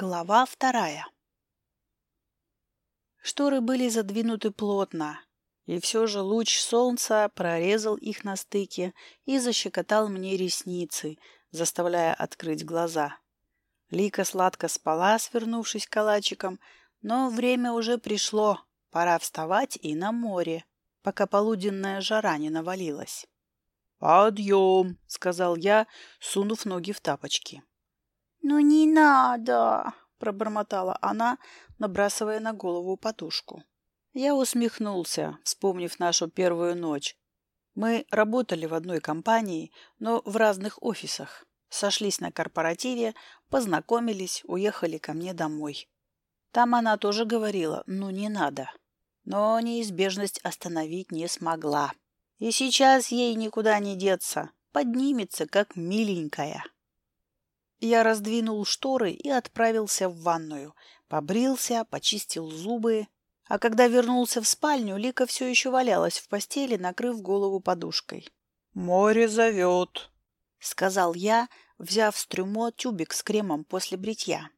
Глава вторая Шторы были задвинуты плотно, и все же луч солнца прорезал их на стыке и защекотал мне ресницы, заставляя открыть глаза. Лика сладко спала, свернувшись калачиком, но время уже пришло, пора вставать и на море, пока полуденная жара не навалилась. «Подъем!» — сказал я, сунув ноги в тапочки. «Ну не надо!» — пробормотала она, набрасывая на голову подушку. Я усмехнулся, вспомнив нашу первую ночь. Мы работали в одной компании, но в разных офисах. Сошлись на корпоративе, познакомились, уехали ко мне домой. Там она тоже говорила «ну не надо». Но неизбежность остановить не смогла. И сейчас ей никуда не деться, поднимется, как миленькая. Я раздвинул шторы и отправился в ванную. Побрился, почистил зубы. А когда вернулся в спальню, Лика все еще валялась в постели, накрыв голову подушкой. «Море зовет», — сказал я, взяв с трюмо тюбик с кремом после бритья.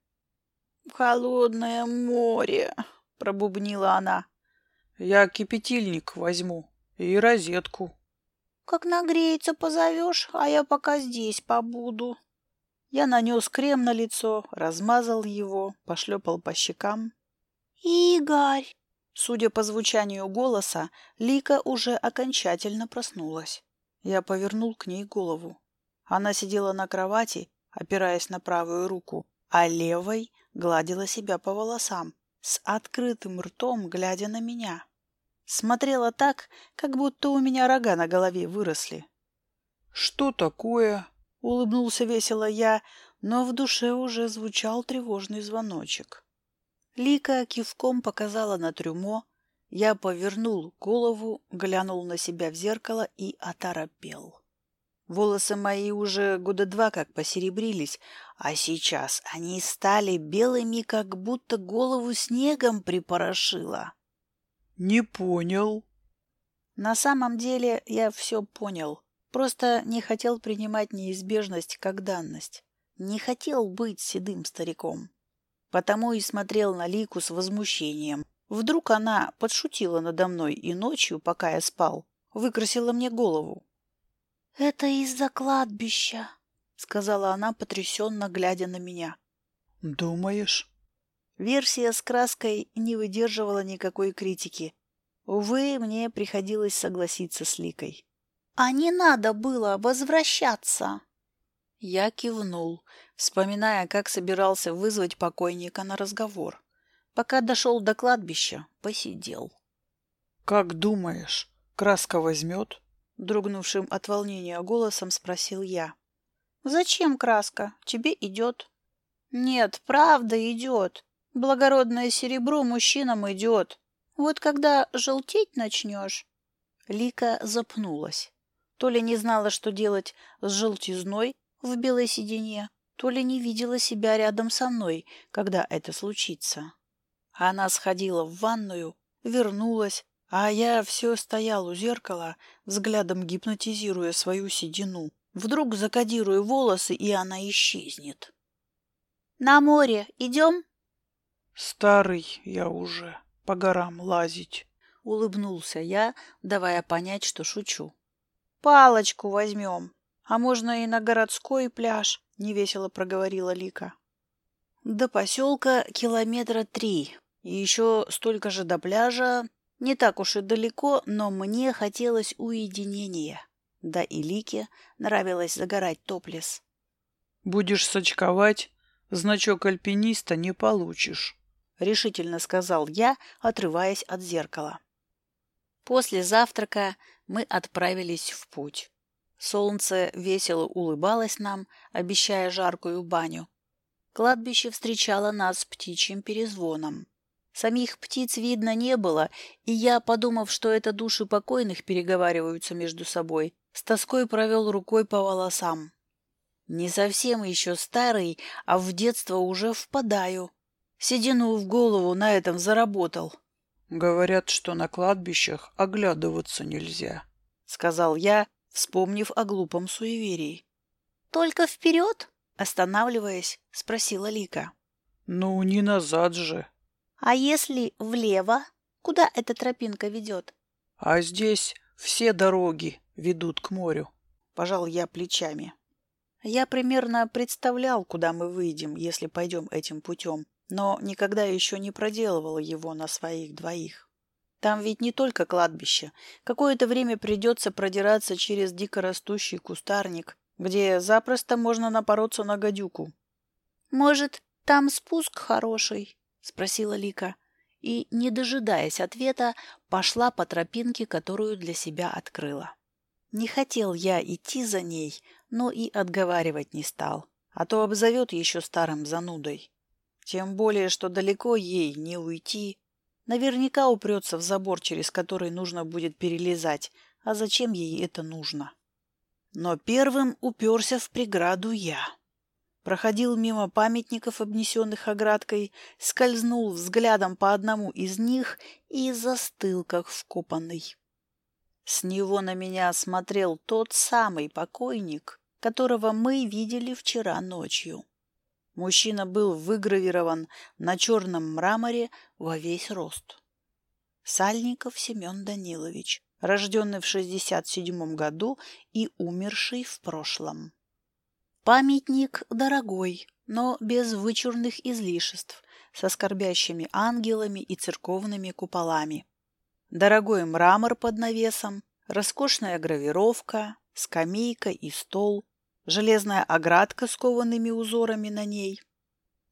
«Холодное море», — пробубнила она. «Я кипятильник возьму и розетку». «Как нагреется, позовешь, а я пока здесь побуду», я нанес крем на лицо, размазал его, пошлепал по щекам. «Игорь!» Судя по звучанию голоса, Лика уже окончательно проснулась. Я повернул к ней голову. Она сидела на кровати, опираясь на правую руку, а левой гладила себя по волосам, с открытым ртом, глядя на меня. Смотрела так, как будто у меня рога на голове выросли. «Что такое?» — улыбнулся весело я, но в душе уже звучал тревожный звоночек. Лика кивком показала на трюмо, я повернул голову, глянул на себя в зеркало и оторопел. Волосы мои уже года два как посеребрились, а сейчас они стали белыми, как будто голову снегом припорошило. — Не понял. На самом деле я все понял. Просто не хотел принимать неизбежность как данность. Не хотел быть седым стариком. Потому и смотрел на Лику с возмущением. Вдруг она подшутила надо мной и ночью, пока я спал, выкрасила мне голову. — Это из-за кладбища, — сказала она, потрясенно глядя на меня. — Думаешь? Версия с краской не выдерживала никакой критики. Увы, мне приходилось согласиться с Ликой. А не надо было возвращаться. Я кивнул, вспоминая, как собирался вызвать покойника на разговор. Пока дошел до кладбища, посидел. — Как думаешь, краска возьмет? — дрогнувшим от волнения голосом спросил я. — Зачем краска? Тебе идет. — Нет, правда идет. Благородное серебро мужчинам идет. Вот когда желтеть начнешь... Лика запнулась. То ли не знала, что делать с желтизной в белой сиденье, то ли не видела себя рядом со мной, когда это случится. Она сходила в ванную, вернулась, а я все стоял у зеркала, взглядом гипнотизируя свою седину. Вдруг закодирую волосы, и она исчезнет. «На море идем?» «Старый я уже, по горам лазить», — улыбнулся я, давая понять, что шучу. Палочку возьмем. А можно и на городской пляж, — невесело проговорила Лика. До поселка километра три. И еще столько же до пляжа. Не так уж и далеко, но мне хотелось уединения. Да и Лике нравилось загорать топлес. «Будешь сочковать, значок альпиниста не получишь», — решительно сказал я, отрываясь от зеркала. После завтрака мы отправились в путь. Солнце весело улыбалось нам, обещая жаркую баню. Кладбище встречало нас птичьим перезвоном. Самих птиц видно не было, и я, подумав, что это души покойных переговариваются между собой, с тоской провел рукой по волосам. Не совсем еще старый, а в детство уже впадаю. Седину в голову на этом заработал. Говорят, что на кладбищах оглядываться нельзя, — сказал я, вспомнив о глупом суеверии. — Только вперед? — останавливаясь, спросила Лика. — Ну, не назад же. А если влево? Куда эта тропинка ведет? А здесь все дороги ведут к морю. Пожал я плечами. Я примерно представлял, куда мы выйдем, если пойдем этим путем, но никогда еще не проделывал его на своих двоих. Там ведь не только кладбище. Какое-то время придется продираться через дикорастущий кустарник, где запросто можно напороться на гадюку. «Может, там спуск хороший?» — спросила Лика. И, не дожидаясь ответа, пошла по тропинке, которую для себя открыла. Не хотел я идти за ней, но и отговаривать не стал, а то обзовет еще старым занудой. Тем более, что далеко ей не уйти. Наверняка упрется в забор, через который нужно будет перелезать, а зачем ей это нужно? Но первым уперся в преграду я. Проходил мимо памятников, обнесенных оградкой, скользнул взглядом по одному из них и застыл, как вкопанный. С него на меня смотрел тот самый покойник, которого мы видели вчера ночью. Мужчина был выгравирован на черном мраморе во весь рост. Сальников Семен Данилович, рожденный в 67 году и умерший в прошлом. Памятник дорогой, но без вычурных излишеств, со скорбящими ангелами и церковными куполами. Дорогой мрамор под навесом, роскошная гравировка, скамейка и стол, железная оградка с коваными узорами на ней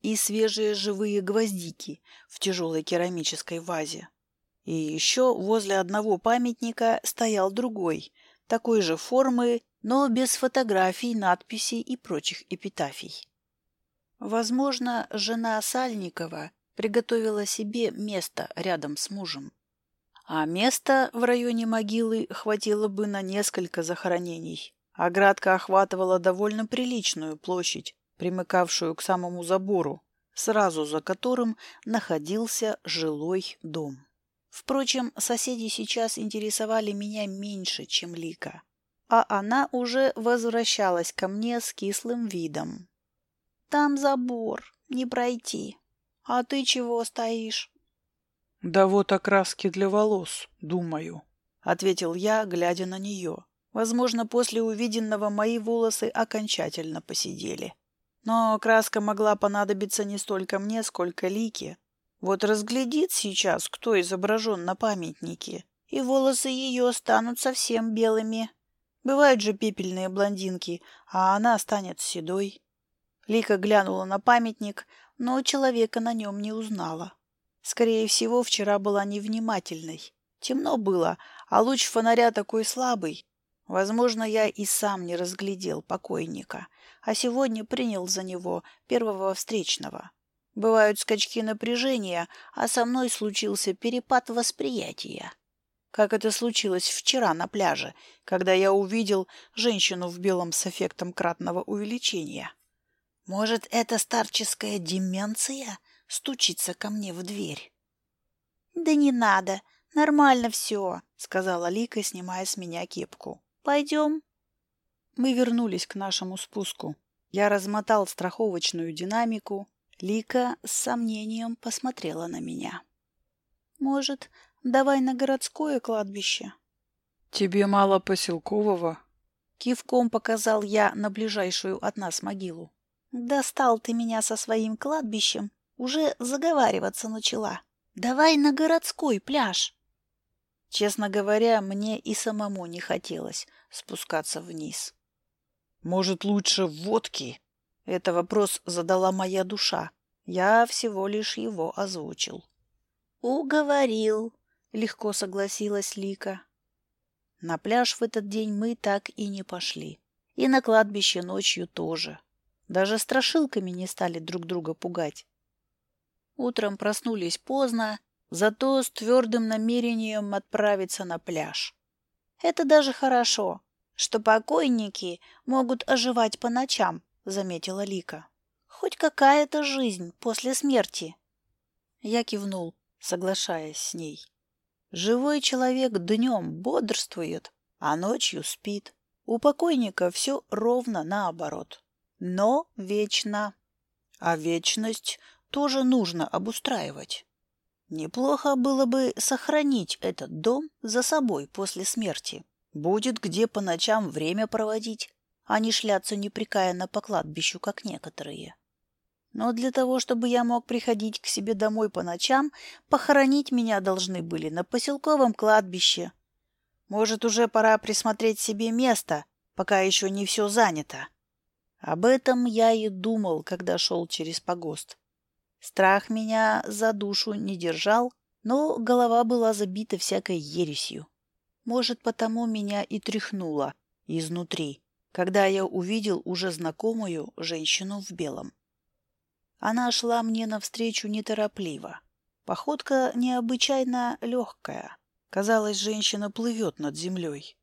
и свежие живые гвоздики в тяжелой керамической вазе. И еще возле одного памятника стоял другой, такой же формы, но без фотографий, надписей и прочих эпитафий. Возможно, жена Сальникова приготовила себе место рядом с мужем. А места в районе могилы хватило бы на несколько захоронений. Оградка охватывала довольно приличную площадь, примыкавшую к самому забору, сразу за которым находился жилой дом. Впрочем, соседи сейчас интересовали меня меньше, чем Лика, а она уже возвращалась ко мне с кислым видом. «Там забор, не пройти. А ты чего стоишь?» «Да вот окраски для волос, думаю», — ответил я, глядя на нее. Возможно, после увиденного мои волосы окончательно посидели. Но краска могла понадобиться не столько мне, сколько Лике. Вот разглядит сейчас, кто изображен на памятнике, и волосы ее станут совсем белыми. Бывают же пепельные блондинки, а она станет седой. Лика глянула на памятник, но человека на нем не узнала. Скорее всего, вчера была невнимательной. Темно было, а луч фонаря такой слабый. Возможно, я и сам не разглядел покойника, а сегодня принял за него первого встречного. Бывают скачки напряжения, а со мной случился перепад восприятия. Как это случилось вчера на пляже, когда я увидел женщину в белом с эффектом кратного увеличения. Может, это старческая деменция? стучится ко мне в дверь. «Да не надо, нормально все», — сказала Лика, снимая с меня кепку. «Пойдем?» Мы вернулись к нашему спуску. Я размотал страховочную динамику. Лика с сомнением посмотрела на меня. «Может, давай на городское кладбище?» «Тебе мало поселкового?» Кивком показал я на ближайшую от нас могилу. «Достал ты меня со своим кладбищем уже заговариваться начала. Давай на городской пляж. Честно говоря, мне и самому не хотелось спускаться вниз. Может, лучше водки? Это вопрос задала моя душа. Я всего лишь его озвучил. Уговорил, легко согласилась Лика. На пляж в этот день мы так и не пошли. И на кладбище ночью тоже. Даже страшилками не стали друг друга пугать. Утром проснулись поздно, зато с твердым намерением отправиться на пляж. Это даже хорошо, что покойники могут оживать по ночам, заметила Лика. Хоть какая-то жизнь после смерти. Я кивнул, соглашаясь с ней. Живой человек днем бодрствует, а ночью спит. У покойника все ровно наоборот. Но вечно. А вечность тоже нужно обустраивать. Неплохо было бы сохранить этот дом за собой после смерти. Будет где по ночам время проводить, а не шляться непрекаянно по кладбищу, как некоторые. Но для того, чтобы я мог приходить к себе домой по ночам, похоронить меня должны были на поселковом кладбище. Может, уже пора присмотреть себе место, пока еще не все занято. Об этом я и думал, когда шел через погост. Страх меня за душу не держал, но голова была забита всякой ересью. Может, потому меня и тряхнуло изнутри, когда я увидел уже знакомую женщину в белом. Она шла мне навстречу неторопливо. Походка необычайно легкая. Казалось, женщина плывет над землей.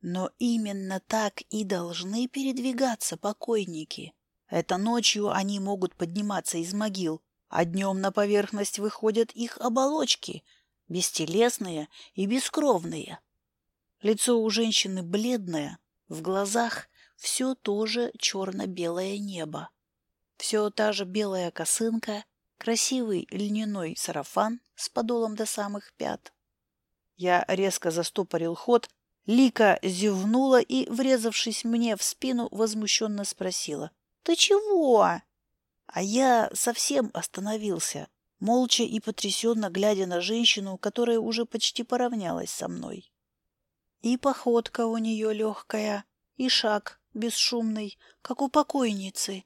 Но именно так и должны передвигаться покойники. Это ночью они могут подниматься из могил, а днем на поверхность выходят их оболочки, бестелесные и бескровные. Лицо у женщины бледное, в глазах все то же черно-белое небо. Все та же белая косынка, красивый льняной сарафан с подолом до самых пят. Я резко застопорил ход, Лика зевнула и, врезавшись мне в спину, возмущенно спросила. «Ты чего?» А я совсем остановился, молча и потрясенно глядя на женщину, которая уже почти поравнялась со мной. И походка у нее легкая, и шаг бесшумный, как у покойницы,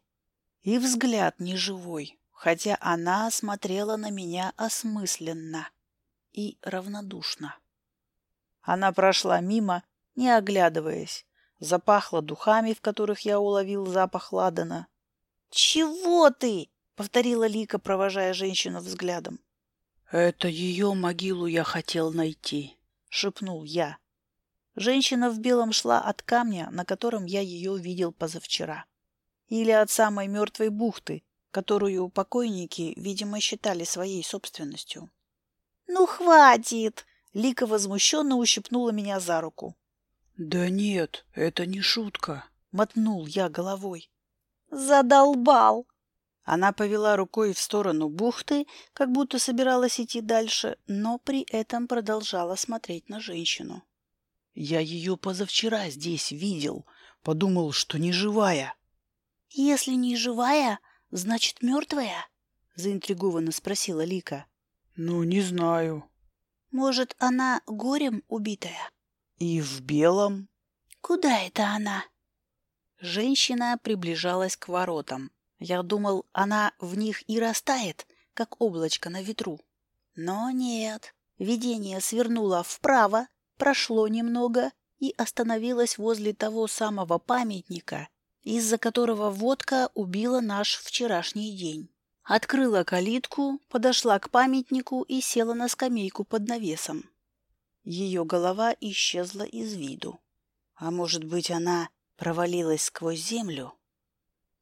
и взгляд неживой, хотя она смотрела на меня осмысленно и равнодушно. Она прошла мимо, не оглядываясь, запахла духами, в которых я уловил запах ладана. «Чего ты?» — повторила Лика, провожая женщину взглядом. «Это ее могилу я хотел найти», — шепнул я. Женщина в белом шла от камня, на котором я ее видел позавчера. Или от самой мертвой бухты, которую покойники, видимо, считали своей собственностью. «Ну, хватит!» — Лика возмущенно ущипнула меня за руку. «Да нет, это не шутка», — мотнул я головой. «Задолбал!» Она повела рукой в сторону бухты, как будто собиралась идти дальше, но при этом продолжала смотреть на женщину. Я ее позавчера здесь видел. Подумал, что не живая. — Если не живая, значит мертвая? — заинтригованно спросила Лика. — Ну, не знаю. — Может, она горем убитая? — И в белом. — Куда это она? Женщина приближалась к воротам. Я думал, она в них и растает, как облачко на ветру. Но нет. Видение свернуло вправо, прошло немного и остановилась возле того самого памятника, из-за которого водка убила наш вчерашний день. Открыла калитку, подошла к памятнику и села на скамейку под навесом. Ее голова исчезла из виду. А может быть, она провалилась сквозь землю?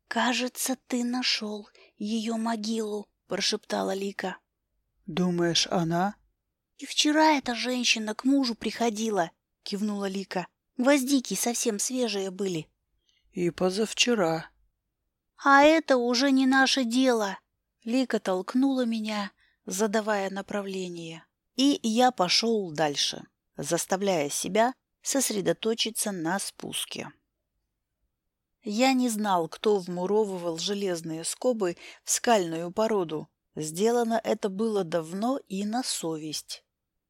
«Кажется, ты нашел ее могилу», — прошептала Лика. «Думаешь, она?» «И вчера эта женщина к мужу приходила», — кивнула Лика. «Гвоздики совсем свежие были». «И позавчера». «А это уже не наше дело». Лика толкнула меня, задавая направление. И я пошел дальше, заставляя себя сосредоточиться на спуске. Я не знал, кто вмуровывал железные скобы в скальную породу. Сделано это было давно и на совесть.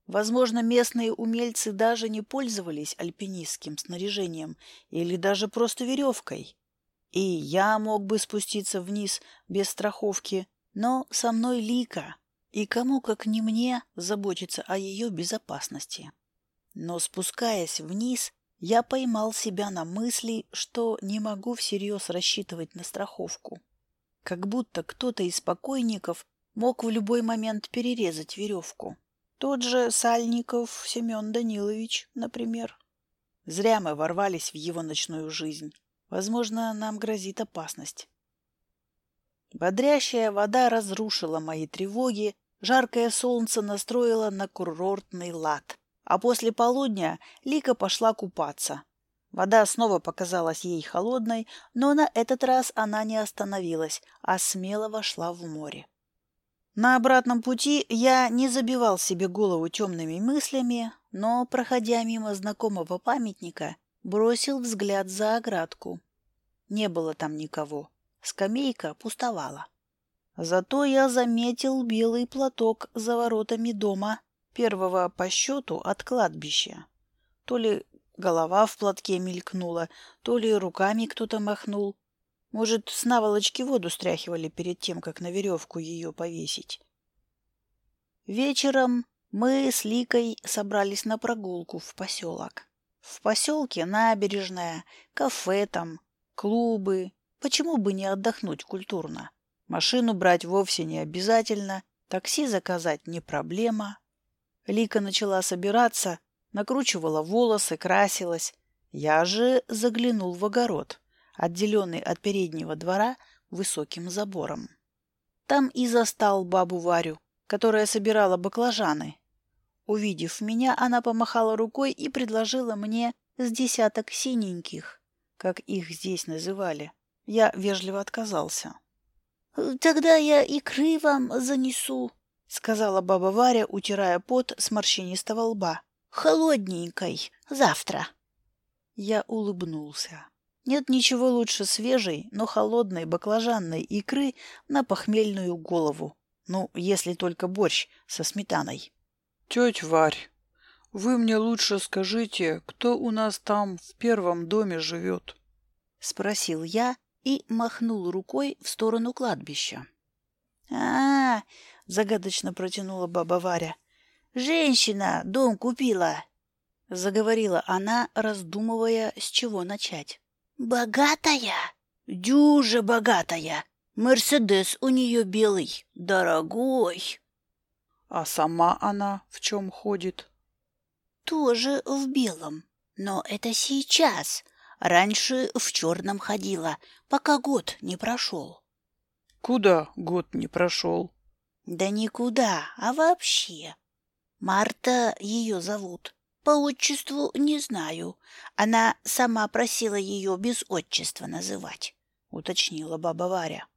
Возможно, местные умельцы даже не пользовались альпинистским снаряжением или даже просто веревкой. И я мог бы спуститься вниз без страховки, но со мной Лика, и кому, как не мне, заботиться о ее безопасности. Но спускаясь вниз, я поймал себя на мысли, что не могу всерьез рассчитывать на страховку. Как будто кто-то из покойников мог в любой момент перерезать веревку. Тот же Сальников Семен Данилович, например. Зря мы ворвались в его ночную жизнь. Возможно, нам грозит опасность. Бодрящая вода разрушила мои тревоги, жаркое солнце настроило на курортный лад. А после полудня Лика пошла купаться. Вода снова показалась ей холодной, но на этот раз она не остановилась, а смело вошла в море. На обратном пути я не забивал себе голову темными мыслями, но, проходя мимо знакомого памятника, бросил взгляд за оградку. Не было там никого. Скамейка пустовала. Зато я заметил белый платок за воротами дома, первого по счету от кладбища. То ли голова в платке мелькнула, то ли руками кто-то махнул. Может, с наволочки воду стряхивали перед тем, как на веревку ее повесить. Вечером мы с Ликой собрались на прогулку в поселок. В поселке набережная, кафе там, клубы. Почему бы не отдохнуть культурно? Машину брать вовсе не обязательно, такси заказать не проблема. Лика начала собираться, накручивала волосы, красилась. Я же заглянул в огород, отделенный от переднего двора высоким забором. Там и застал бабу Варю, которая собирала баклажаны. Увидев меня, она помахала рукой и предложила мне с десяток синеньких, как их здесь называли. Я вежливо отказался. «Тогда я икры вам занесу», — сказала баба Варя, утирая пот с морщинистого лба. «Холодненькой. Завтра». Я улыбнулся. Нет ничего лучше свежей, но холодной баклажанной икры на похмельную голову. Ну, если только борщ со сметаной. Тетя Варь, вы мне лучше скажите, кто у нас там в первом доме живет? Спросил я и махнул рукой в сторону кладбища. а, -а, -а загадочно протянула баба Варя. «Женщина дом купила!» Заговорила она, раздумывая, с чего начать. «Богатая? Дюже богатая! Мерседес у нее белый, дорогой!» А сама она в чем ходит? Тоже в белом. Но это сейчас. Раньше в черном ходила, пока год не прошел. Куда год не прошел? Да никуда, а вообще. Марта ее зовут. По отчеству не знаю. Она сама просила ее без отчества называть, уточнила баба Варя.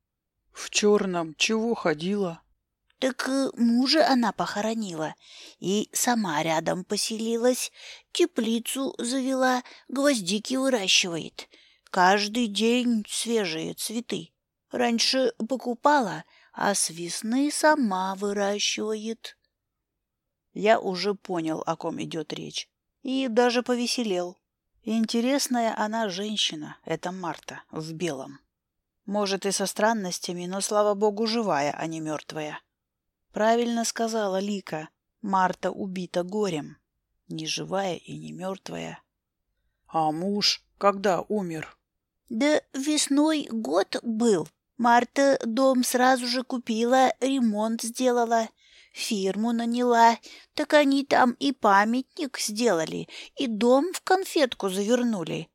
В черном чего ходила? Так э, мужа она похоронила и сама рядом поселилась, теплицу завела, гвоздики выращивает. Каждый день свежие цветы. Раньше покупала, а с весны сама выращивает. Я уже понял, о ком идет речь, и даже повеселел. Интересная она женщина, это Марта, в белом. Может, и со странностями, но, слава богу, живая, а не мертвая. Правильно сказала Лика. Марта убита горем. Ни живая и не мертвая. А муж когда умер? Да весной год был. Марта дом сразу же купила, ремонт сделала, фирму наняла. Так они там и памятник сделали, и дом в конфетку завернули.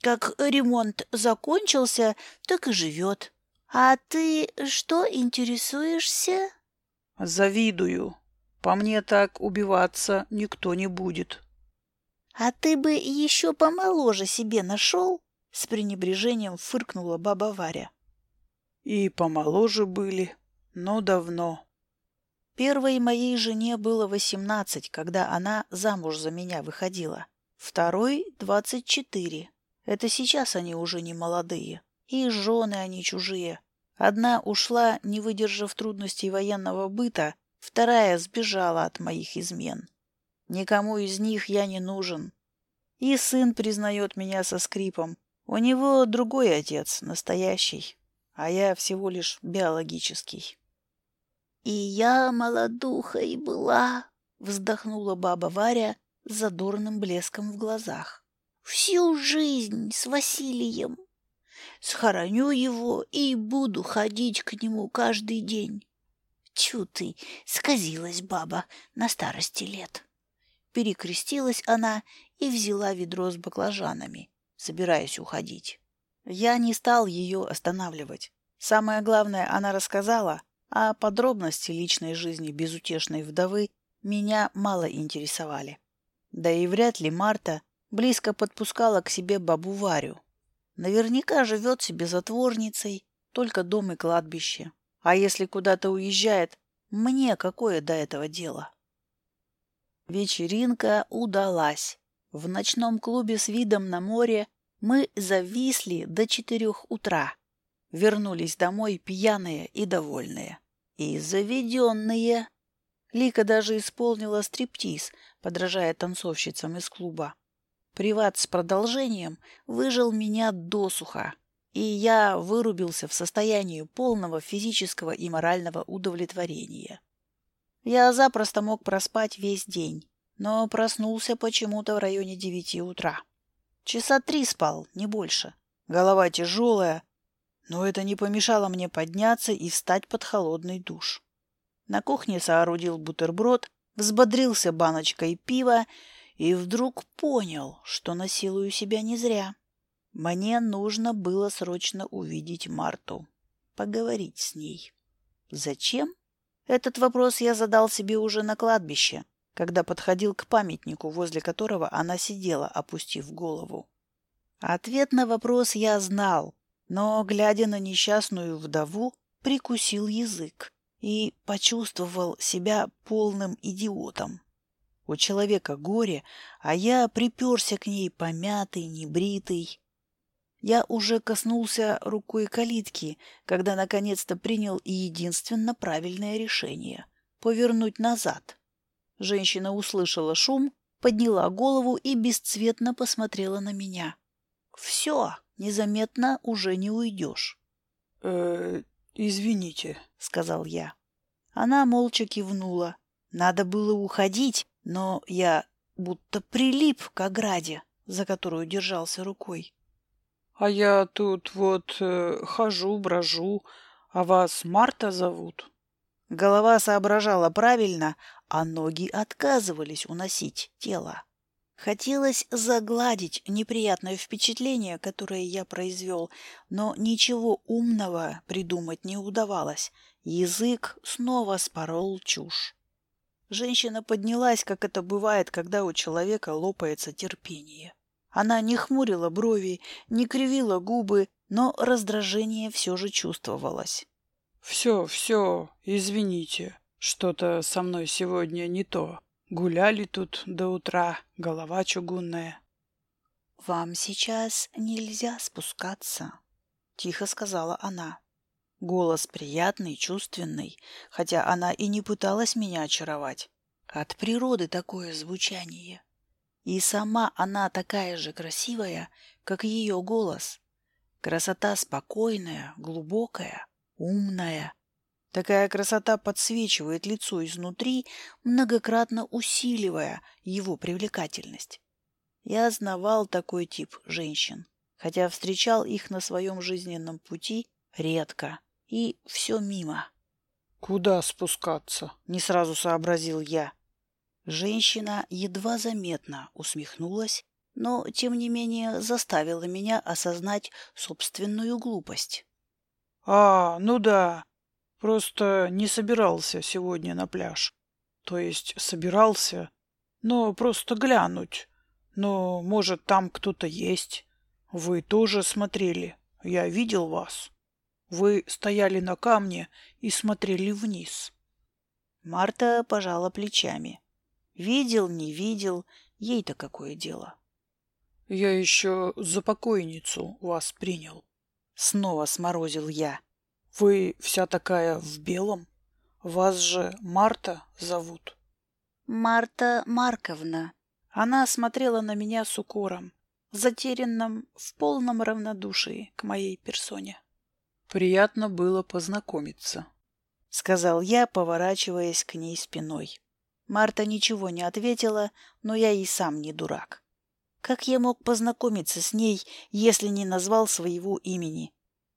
Как ремонт закончился, так и живет. А ты что интересуешься? Завидую. По мне так убиваться никто не будет. А ты бы еще помоложе себе нашел? С пренебрежением фыркнула баба Варя. И помоложе были, но давно. Первой моей жене было восемнадцать, когда она замуж за меня выходила. Второй — двадцать четыре. Это сейчас они уже не молодые. И жены они чужие. Одна ушла, не выдержав трудностей военного быта, вторая сбежала от моих измен. Никому из них я не нужен. И сын признает меня со скрипом. У него другой отец, настоящий, а я всего лишь биологический. «И я молодухой была», — вздохнула баба Варя с задорным блеском в глазах. «Всю жизнь с Василием. Схороню его и буду ходить к нему каждый день. Чу ты, сказилась баба на старости лет. Перекрестилась она и взяла ведро с баклажанами, собираясь уходить. Я не стал ее останавливать. Самое главное, она рассказала, а подробности личной жизни безутешной вдовы меня мало интересовали. Да и вряд ли Марта Близко подпускала к себе бабу Варю. Наверняка живет себе затворницей, только дом и кладбище. А если куда-то уезжает, мне какое до этого дело? Вечеринка удалась. В ночном клубе с видом на море мы зависли до четырех утра. Вернулись домой пьяные и довольные. И заведенные. Лика даже исполнила стриптиз, подражая танцовщицам из клуба. Приват с продолжением выжил меня досуха, и я вырубился в состоянии полного физического и морального удовлетворения. Я запросто мог проспать весь день, но проснулся почему-то в районе девяти утра. Часа три спал, не больше. Голова тяжелая, но это не помешало мне подняться и встать под холодный душ. На кухне соорудил бутерброд, взбодрился баночкой пива и вдруг понял, что насилую себя не зря. Мне нужно было срочно увидеть Марту, поговорить с ней. Зачем? Этот вопрос я задал себе уже на кладбище, когда подходил к памятнику, возле которого она сидела, опустив голову. Ответ на вопрос я знал, но, глядя на несчастную вдову, прикусил язык и почувствовал себя полным идиотом. У человека горе, а я приперся к ней помятый, небритый. Я уже коснулся рукой калитки, когда наконец-то принял единственно правильное решение — повернуть назад. Женщина услышала шум, подняла голову и бесцветно посмотрела на меня. «Все, незаметно уже не уйдешь». «Э, извините», — сказал я. Она молча кивнула. Надо было уходить, но я будто прилип к ограде, за которую держался рукой. — А я тут вот э, хожу, брожу, а вас Марта зовут? Голова соображала правильно, а ноги отказывались уносить тело. Хотелось загладить неприятное впечатление, которое я произвел, но ничего умного придумать не удавалось. Язык снова спорол чушь. Женщина поднялась, как это бывает, когда у человека лопается терпение. Она не хмурила брови, не кривила губы, но раздражение все же чувствовалось. «Все, все, извините, что-то со мной сегодня не то. Гуляли тут до утра, голова чугунная». «Вам сейчас нельзя спускаться», — тихо сказала она. Голос приятный, чувственный, хотя она и не пыталась меня очаровать. От природы такое звучание. И сама она такая же красивая, как ее голос. Красота спокойная, глубокая, умная. Такая красота подсвечивает лицо изнутри, многократно усиливая его привлекательность. Я знавал такой тип женщин, хотя встречал их на своем жизненном пути редко и все мимо. «Куда спускаться?» — не сразу сообразил я. Женщина едва заметно усмехнулась, но, тем не менее, заставила меня осознать собственную глупость. «А, ну да. Просто не собирался сегодня на пляж. То есть собирался, но просто глянуть. Но, может, там кто-то есть. Вы тоже смотрели. Я видел вас». Вы стояли на камне и смотрели вниз. Марта пожала плечами. Видел, не видел, ей-то какое дело. Я еще за покойницу вас принял. Снова сморозил я. Вы вся такая в белом? Вас же Марта зовут. Марта Марковна. Она смотрела на меня с укором, затерянным в полном равнодушии к моей персоне. Приятно было познакомиться, — сказал я, поворачиваясь к ней спиной. Марта ничего не ответила, но я и сам не дурак. Как я мог познакомиться с ней, если не назвал своего имени?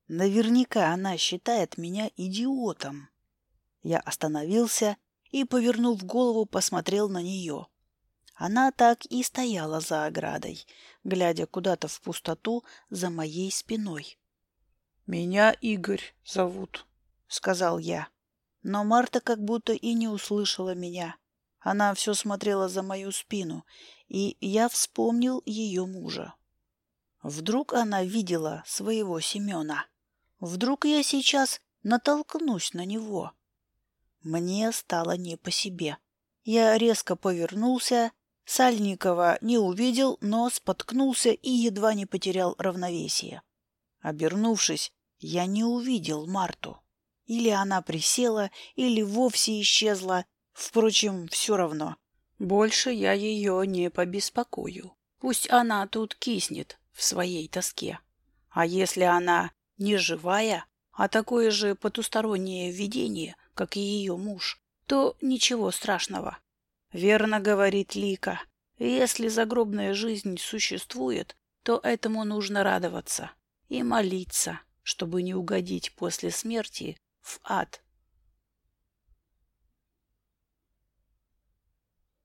Наверняка она считает меня идиотом. Я остановился и, повернув голову, посмотрел на нее. Она так и стояла за оградой, глядя куда-то в пустоту за моей спиной. «Меня Игорь зовут», — сказал я. Но Марта как будто и не услышала меня. Она все смотрела за мою спину, и я вспомнил ее мужа. Вдруг она видела своего Семена. Вдруг я сейчас натолкнусь на него. Мне стало не по себе. Я резко повернулся. Сальникова не увидел, но споткнулся и едва не потерял равновесие. Обернувшись, я не увидел Марту. Или она присела, или вовсе исчезла. Впрочем, все равно. Больше я ее не побеспокою. Пусть она тут киснет в своей тоске. А если она не живая, а такое же потустороннее видение, как и ее муж, то ничего страшного. Верно говорит Лика. Если загробная жизнь существует, то этому нужно радоваться и молиться, чтобы не угодить после смерти в ад.